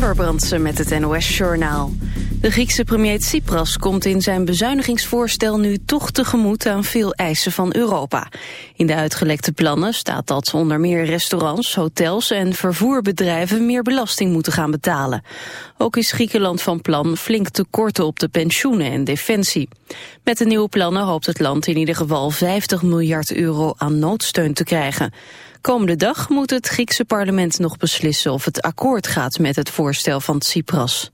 Amber Brandsen met het NOS-journaal. De Griekse premier Tsipras komt in zijn bezuinigingsvoorstel nu toch tegemoet aan veel eisen van Europa. In de uitgelekte plannen staat dat onder meer restaurants, hotels en vervoerbedrijven meer belasting moeten gaan betalen. Ook is Griekenland van plan flink te korten op de pensioenen en defensie. Met de nieuwe plannen hoopt het land in ieder geval 50 miljard euro aan noodsteun te krijgen. Komende dag moet het Griekse parlement nog beslissen of het akkoord gaat met het voorstel van Tsipras.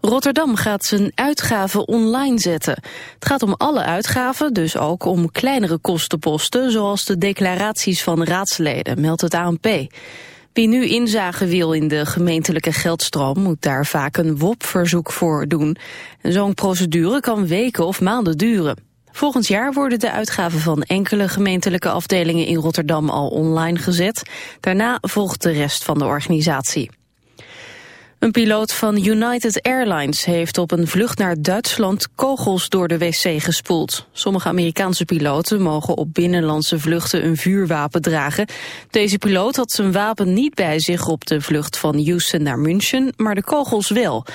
Rotterdam gaat zijn uitgaven online zetten. Het gaat om alle uitgaven, dus ook om kleinere kostenposten... zoals de declaraties van raadsleden, meldt het ANP. Wie nu inzage wil in de gemeentelijke geldstroom... moet daar vaak een WOP-verzoek voor doen. Zo'n procedure kan weken of maanden duren. Volgend jaar worden de uitgaven van enkele gemeentelijke afdelingen in Rotterdam al online gezet. Daarna volgt de rest van de organisatie. Een piloot van United Airlines heeft op een vlucht naar Duitsland kogels door de wc gespoeld. Sommige Amerikaanse piloten mogen op binnenlandse vluchten een vuurwapen dragen. Deze piloot had zijn wapen niet bij zich op de vlucht van Houston naar München, maar de kogels wel.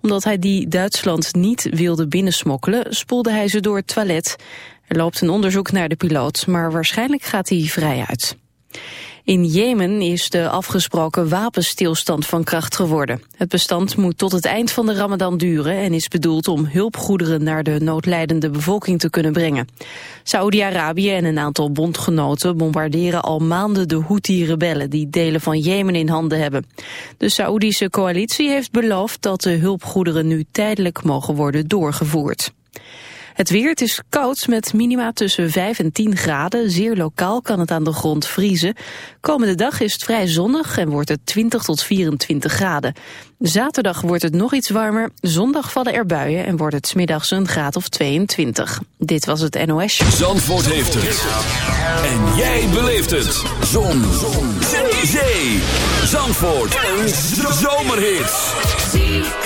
Omdat hij die Duitsland niet wilde binnensmokkelen, spoelde hij ze door het toilet. Er loopt een onderzoek naar de piloot, maar waarschijnlijk gaat hij vrij uit. In Jemen is de afgesproken wapenstilstand van kracht geworden. Het bestand moet tot het eind van de ramadan duren en is bedoeld om hulpgoederen naar de noodlijdende bevolking te kunnen brengen. Saoedi-Arabië en een aantal bondgenoten bombarderen al maanden de Houthi-rebellen die delen van Jemen in handen hebben. De Saoedische coalitie heeft beloofd dat de hulpgoederen nu tijdelijk mogen worden doorgevoerd. Het weer, het is koud met minima tussen 5 en 10 graden. Zeer lokaal kan het aan de grond vriezen. Komende dag is het vrij zonnig en wordt het 20 tot 24 graden. Zaterdag wordt het nog iets warmer. Zondag vallen er buien en wordt het smiddags een graad of 22. Dit was het NOS. Zandvoort heeft het. En jij beleeft het. Zon. Zon. Zee. Zandvoort. Een zomerhit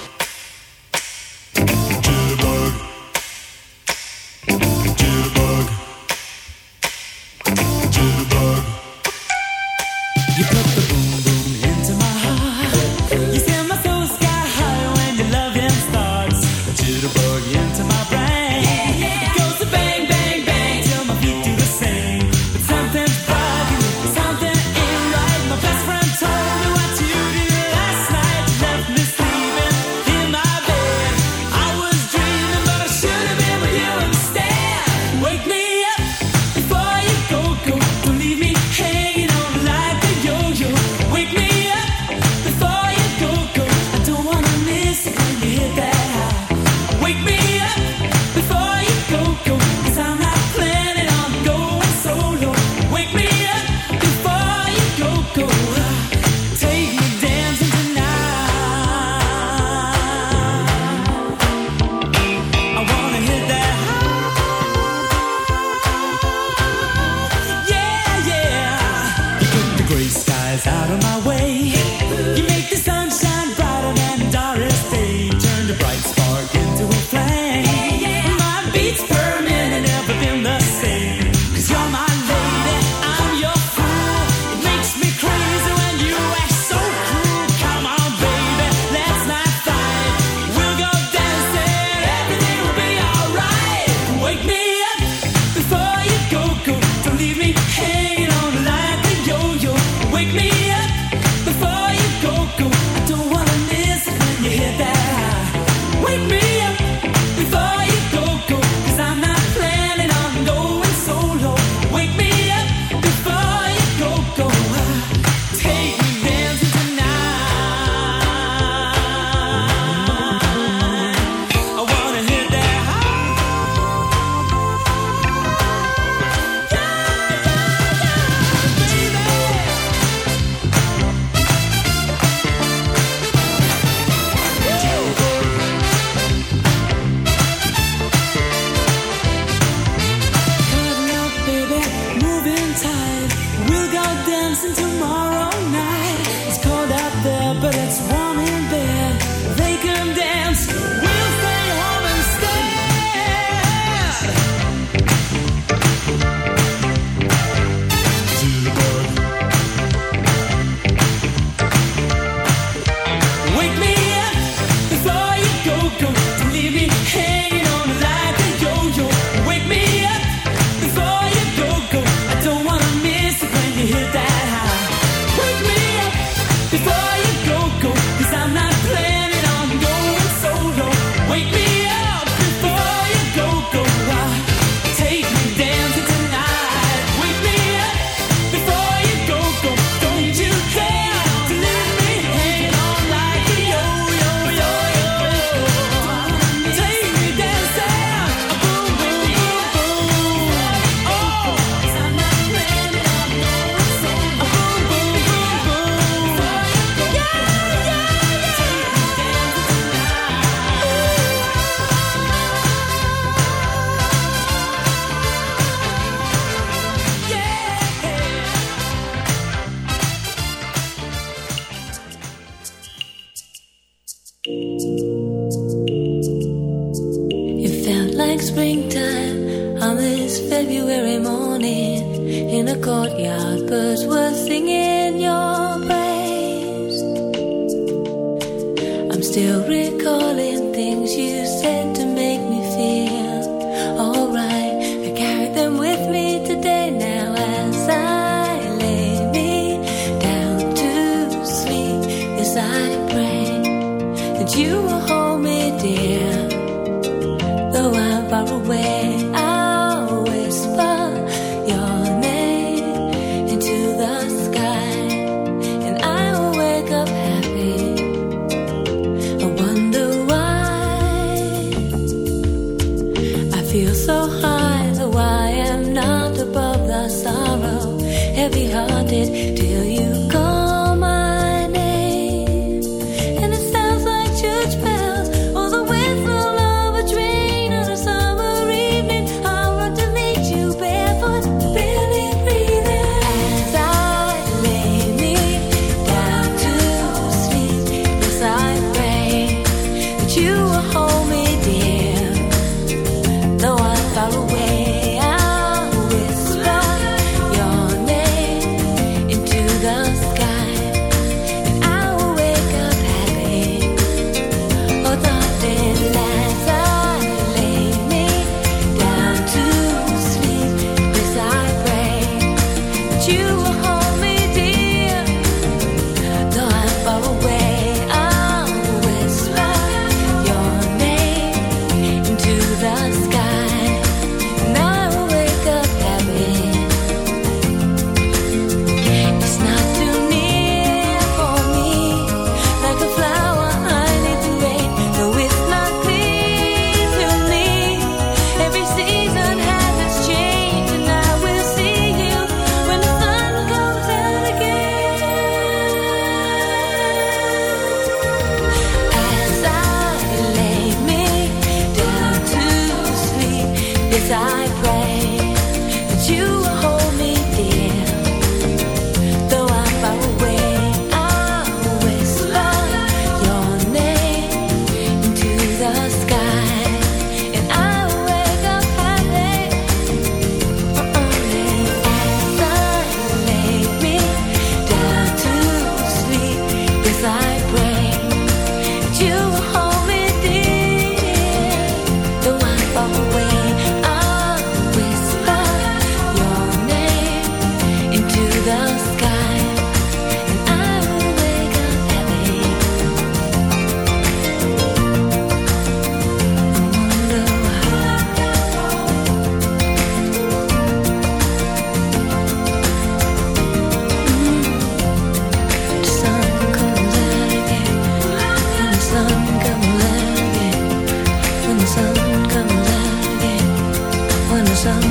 上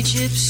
Egypt's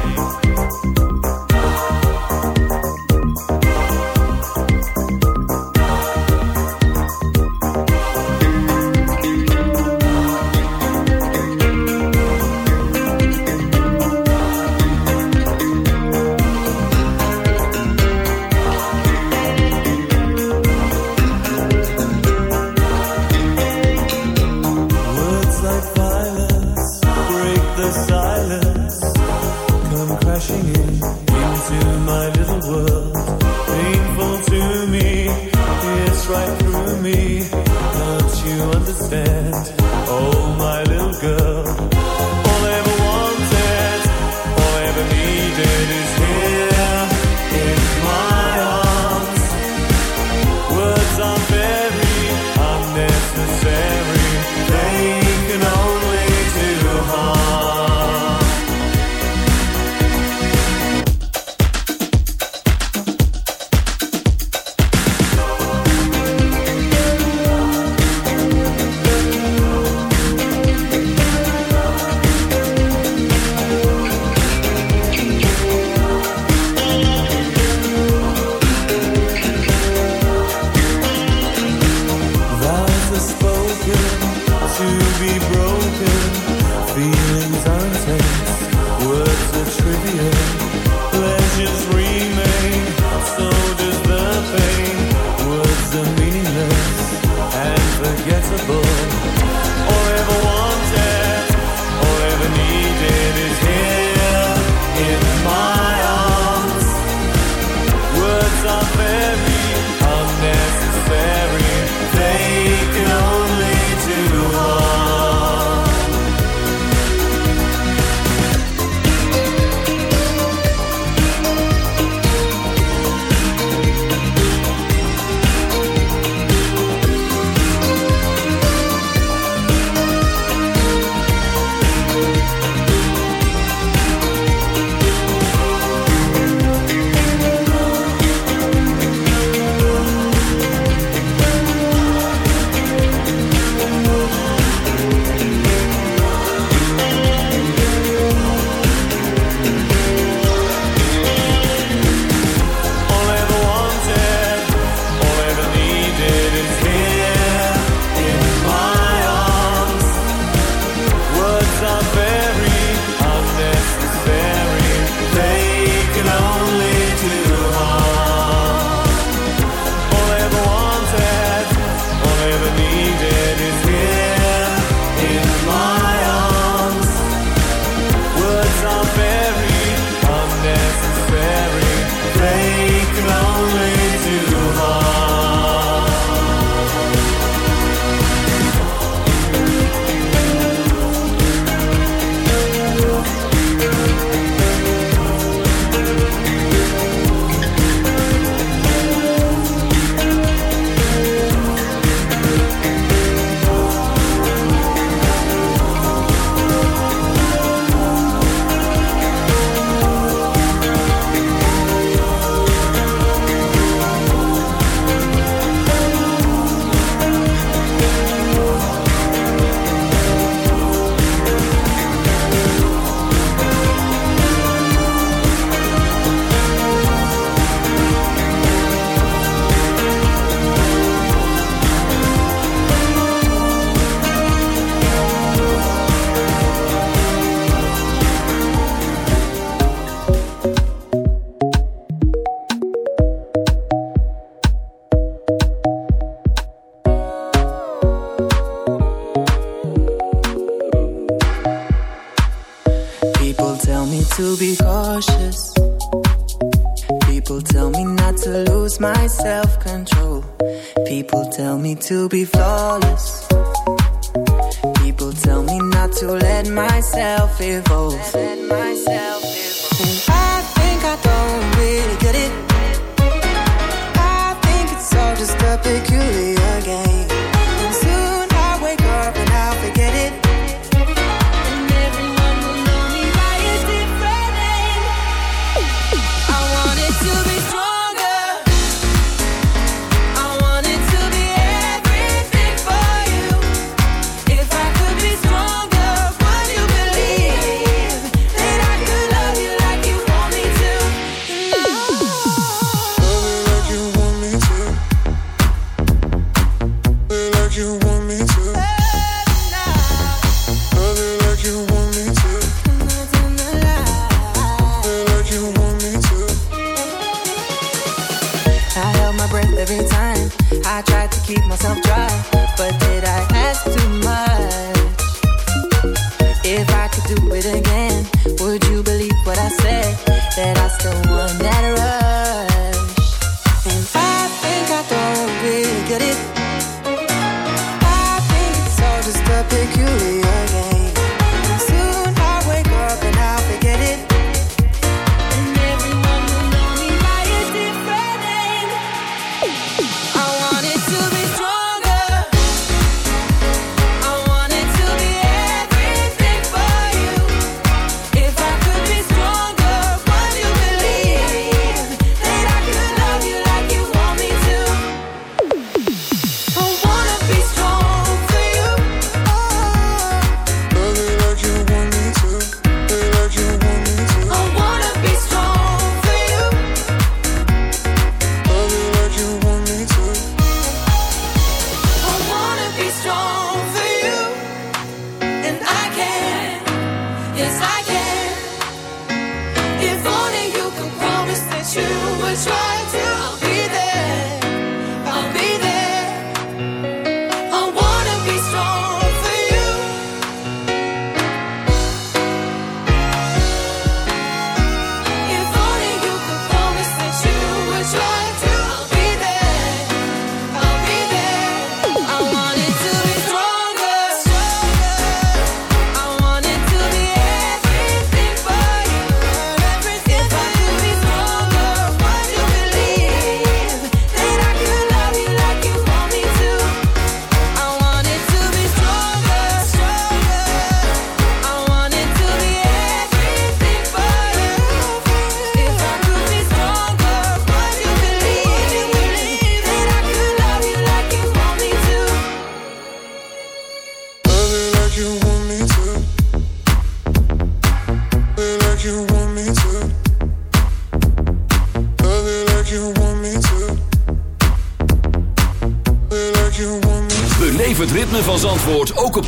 to be fine.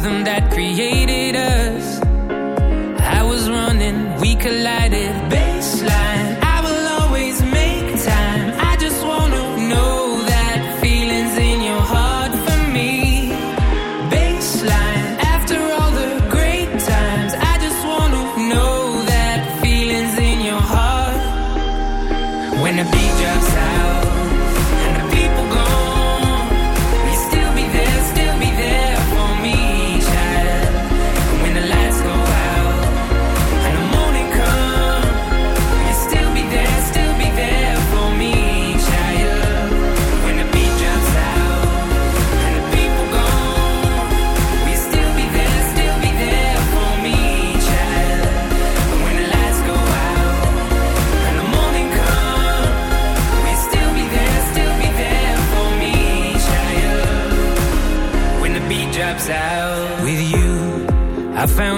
Rhythm that created us. I was running, we collided.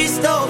be stole.